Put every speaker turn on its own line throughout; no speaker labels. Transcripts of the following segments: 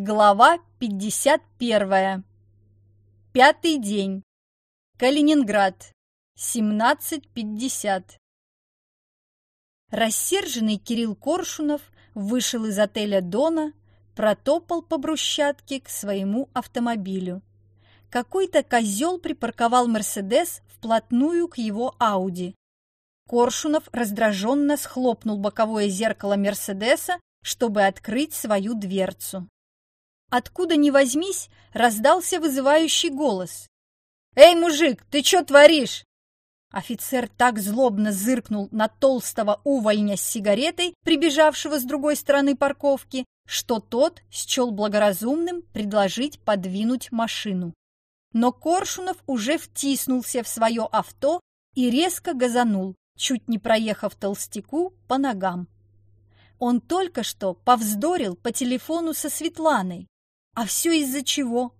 Глава 51. Пятый день. Калининград. 17.50. Рассерженный Кирилл Коршунов вышел из отеля «Дона», протопал по брусчатке к своему автомобилю. Какой-то козел припарковал «Мерседес» вплотную к его «Ауди». Коршунов раздраженно схлопнул боковое зеркало «Мерседеса», чтобы открыть свою дверцу. Откуда ни возьмись, раздался вызывающий голос. «Эй, мужик, ты что творишь?» Офицер так злобно зыркнул на толстого увольня с сигаретой, прибежавшего с другой стороны парковки, что тот счел благоразумным предложить подвинуть машину. Но Коршунов уже втиснулся в свое авто и резко газанул, чуть не проехав толстяку по ногам. Он только что повздорил по телефону со Светланой, а все из-за чего?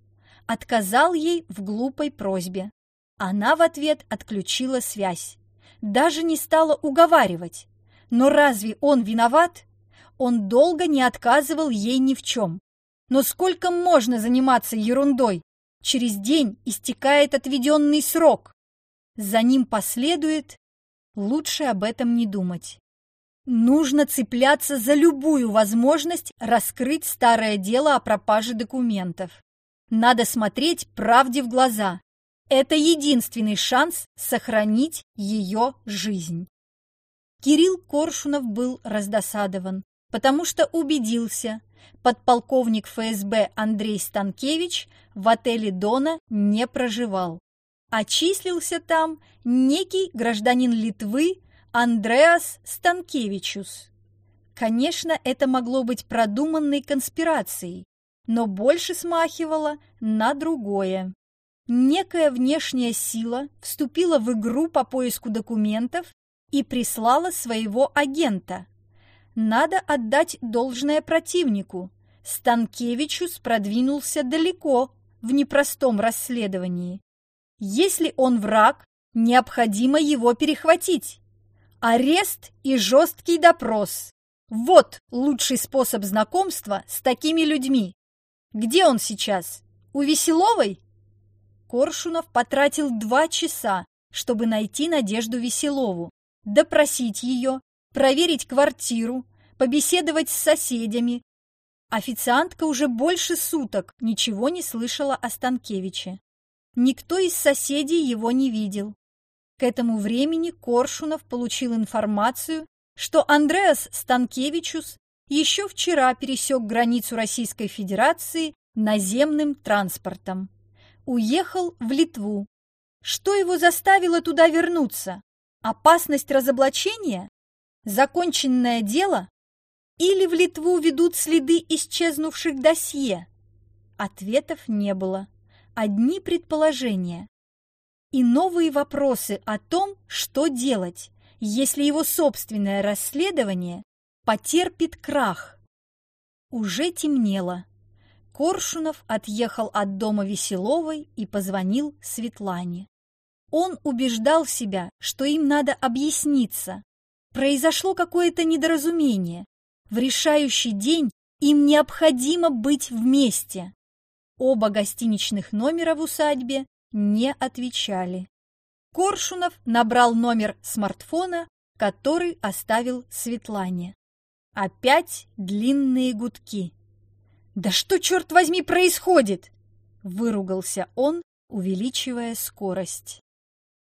Отказал ей в глупой просьбе. Она в ответ отключила связь. Даже не стала уговаривать. Но разве он виноват? Он долго не отказывал ей ни в чем. Но сколько можно заниматься ерундой? Через день истекает отведенный срок. За ним последует... Лучше об этом не думать. Нужно цепляться за любую возможность раскрыть старое дело о пропаже документов. Надо смотреть правде в глаза. Это единственный шанс сохранить ее жизнь. Кирилл Коршунов был раздосадован, потому что убедился, подполковник ФСБ Андрей Станкевич в отеле «Дона» не проживал. А числился там некий гражданин Литвы Андреас Станкевичус. Конечно, это могло быть продуманной конспирацией, но больше смахивало на другое. Некая внешняя сила вступила в игру по поиску документов и прислала своего агента. Надо отдать должное противнику. Станкевичус продвинулся далеко в непростом расследовании. Если он враг, необходимо его перехватить. Арест и жесткий допрос. Вот лучший способ знакомства с такими людьми. Где он сейчас? У Веселовой? Коршунов потратил два часа, чтобы найти Надежду Веселову, допросить ее, проверить квартиру, побеседовать с соседями. Официантка уже больше суток ничего не слышала о Станкевиче. Никто из соседей его не видел. К этому времени Коршунов получил информацию, что Андреас Станкевичус еще вчера пересек границу Российской Федерации наземным транспортом. Уехал в Литву. Что его заставило туда вернуться? Опасность разоблачения? Законченное дело? Или в Литву ведут следы исчезнувших досье? Ответов не было. Одни предположения и новые вопросы о том, что делать, если его собственное расследование потерпит крах. Уже темнело. Коршунов отъехал от дома Веселовой и позвонил Светлане. Он убеждал себя, что им надо объясниться. Произошло какое-то недоразумение. В решающий день им необходимо быть вместе. Оба гостиничных номера в усадьбе не отвечали. Коршунов набрал номер смартфона, который оставил Светлане. Опять длинные гудки. «Да что, черт возьми, происходит?» Выругался он, увеличивая скорость.